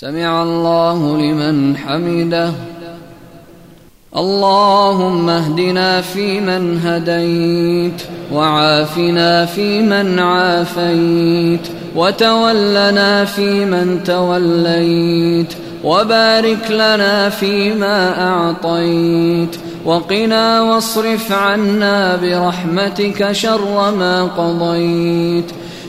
سمع الله لمن حمده. اللهم اهدنا فيمن هديت وعافنا فيمن عافيت وتولنا فيمن توليت وبارك لنا فيما أعطيت وقنا واصرف عنا برحمتك شر ما قضيت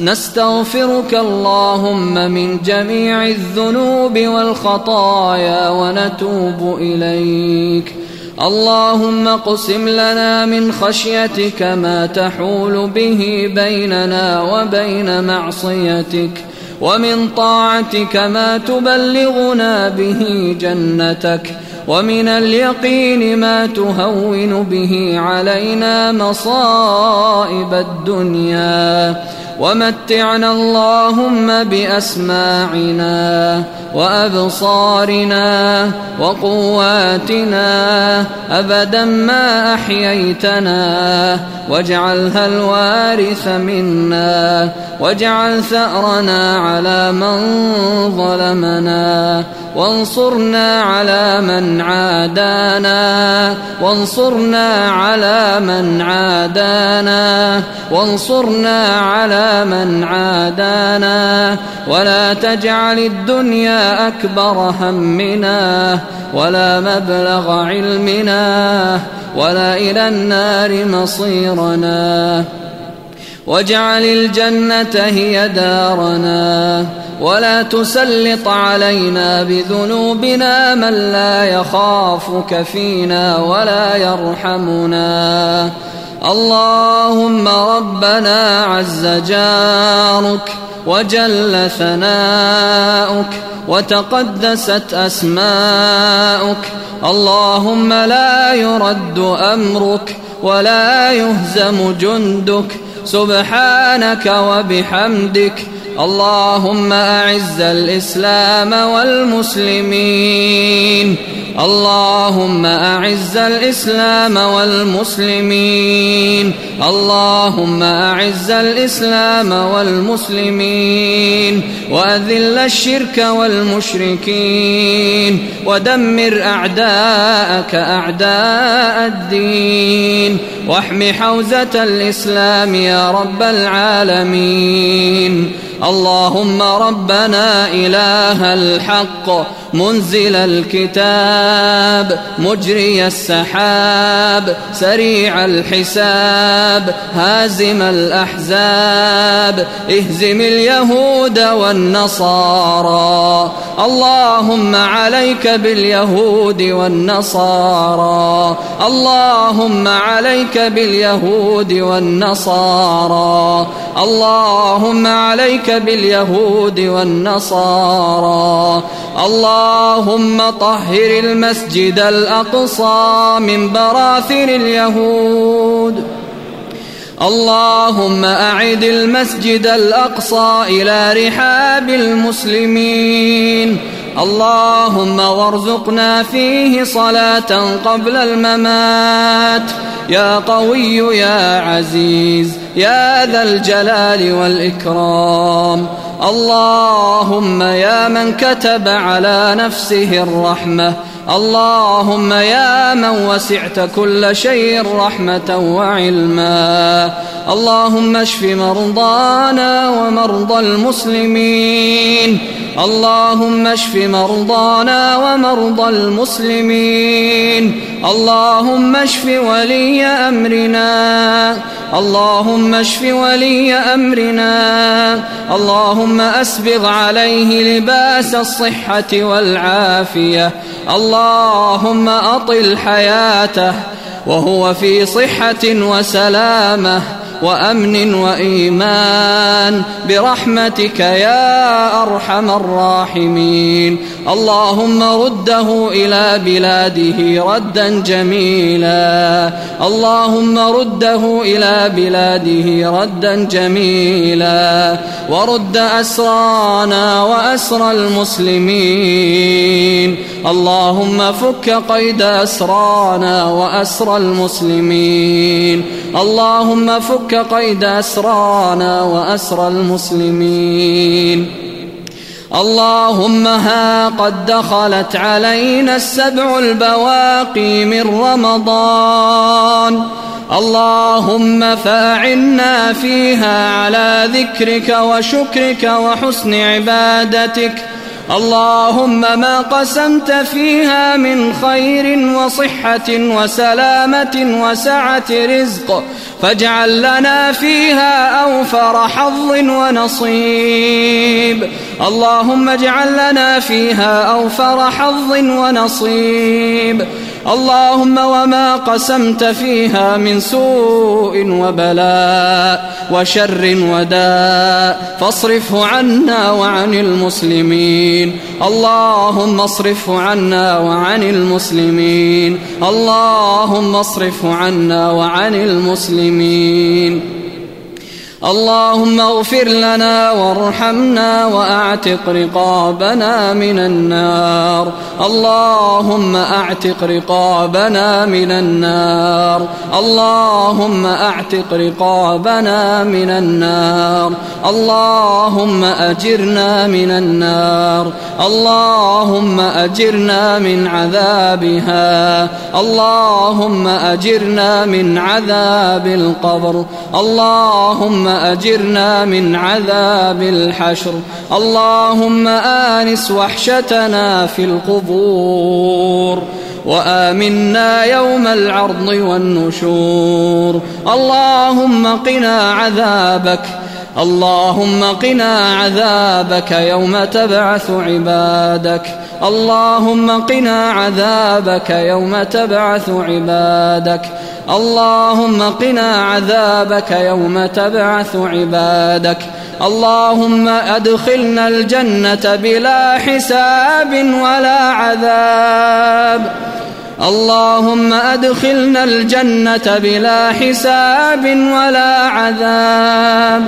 نستغفرك اللهم من جميع الذنوب والخطايا ونتوب إليك. اللهم اقسم لنا من خشيتك ما تحول به بيننا وبين معصيتك ومن طاعتك ما تبلغنا به جنتك ومن اليقين ما تهون به علينا مصائب الدنيا. ومتعنا اللهم بأسماعنا وأبصارنا وقواتنا أبدا ما أحييتنا. واجعلها الوارث منا. واجعل ثأرنا على من ظلمنا. وانصرنا على من عادانا وانصرنا على من عادانا وانصرنا على من عادانا. ولا تجعل الدنيا أكبر همنا ولا مبلغ علمنا ولا إلى النار مصيرنا. واجعل الجنة هي دارنا ولا تسلط علينا بذنوبنا من لا يخافك فينا ولا يرحمنا. اللهم ربنا عز جارك وجل ثناؤك وتقدست أسماؤك. اللهم لا يرد أمرك ولا يهزم جندك سبحانك وبحمدك اللهم أعز الإسلام والمسلمين اللهم أعز الإسلام والمسلمين. اللهم أعز الإسلام والمسلمين. وأذل الشرك والمشركين. ودمر أعداءك أعداء الدين. واحم حوزة الإسلام يا رب العالمين. اللهم ربنا إله الحق منزل الكتاب مجري السحاب سريع الحساب هازم الأحزاب اهزم اليهود والنصارى. اللهم عليك باليهود والنصارى. اللهم عليك باليهود والنصارى. اللهم عليك باليهود والنصارى. اللهم طهر المسجد الأقصى من براثن اليهود. اللهم أعد المسجد الأقصى إلى رحاب المسلمين. اللهم وارزقنا فيه صلاة قبل الممات. يا قوي يا عزيز. يا ذا الجلال والإكرام. اللهم يا من كتب على نفسه الرحمة. اللهم يا من وسعت كل شيء رحمة وعلما. اللهم اشف مرضانا ومرضى المسلمين. اللهم اشف مرضانا ومرضى المسلمين. اللهم اشف ولي أمرنا. اللهم اشف ولي أمرنا. اللهم أسبغ عليه لباس الصحة والعافية. اللهم أطل حياته وهو في صحة وسلامة. وأمن وإيمان برحمتك يا أرحم الراحمين. اللهم رده إلى بلاده ردا جميلا. اللهم رده إلى بلاده ردا جميلا. ورد أسرانا وأسر المسلمين. اللهم فك قيد أسرانا وأسر المسلمين. اللهم فك قيد أسرانا وأسر المسلمين. اللهم ها قد دخلت علينا السبع البواقي من رمضان. اللهم فأعنا فيها على ذكرك وشكرك وحسن عبادتك. اللهم ما قسمت فيها من خير وصحة وسلامة وسعة رزق فاجعل لنا فيها أوفر حظ ونصيب. اللهم اجعل لنا فيها أوفر حظ ونصيب. اللهم وما قسمت فيها من سوء وبلاء وشر وداء فاصرفه عنا وعن المسلمين. اللهم اصرفه عنا وعن المسلمين. اللهم اصرفه عنا وعن المسلمين. اللهم اغفر لنا وارحمنا واعتق رقابنا من النار. اللهم اعتق رقابنا من النار. اللهم اعتق رقابنا من النار. اللهم اجرنا من النار. اللهم اجرنا من عذابها. اللهم اجرنا من عذاب القبر. اللهم أجرنا من عذاب الحشر. اللهم آنس وحشتنا في القبور. وآمنا يوم العرض والنشور. اللهم قنا عذابك اللهم قنا عذابك يوم تبعث عبادك. اللهم قنا عذابك يوم تبعث عبادك. اللهم قنا عذابك يوم تبعث عبادك. اللهم أدخلنا الجنة بلا حساب ولا عذاب. اللهم أدخلنا الجنة بلا حساب ولا عذاب.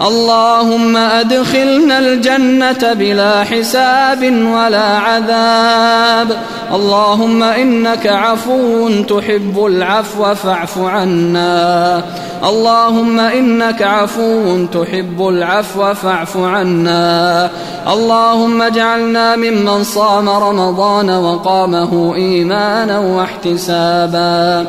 اللهم أدخلنا الجنة بلا حساب ولا عذاب. اللهم إنك عفو تحب العفو فاعف عنا. اللهم إنك عفو تحب العفو فاعف عنا. اللهم اجعلنا ممن صام رمضان وقامه إيمانا واحتسابا.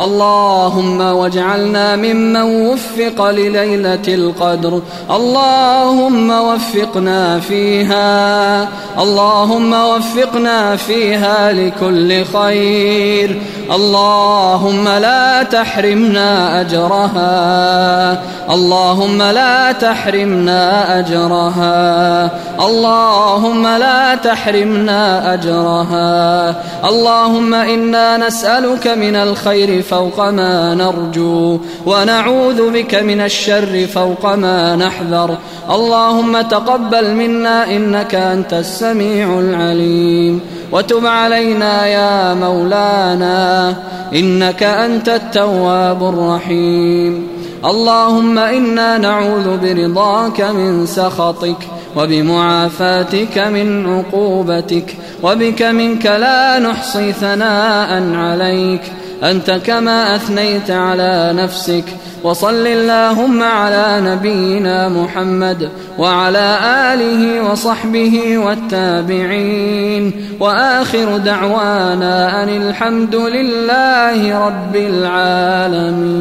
اللهم واجعلنا ممن وفق لليلة القدر. اللهم وفقنا فيها. اللهم وفقنا فيها لكل خير. اللهم لا تحرمنا أجرها. اللهم لا تحرمنا أجرها. اللهم لا تحرمنا أجرها. اللهم إنا نسألك من الخير فوق ما نرجو ونعوذ بك من الشر فوق ما نحذر. اللهم تقبل منا إنك أنت السميع العليم. وتب علينا يا مولانا إنك أنت التواب الرحيم. اللهم إنا نعوذ برضاك من سخطك وبمعافاتك من عقوبتك وبك منك لا نحصي ثناء عليك. أنت كما أثنيت على نفسك وصل اللهم على نبينا محمد وعلى آله وصحبه والتابعين وآخر دعوانا أن الحمد لله رب العالمين.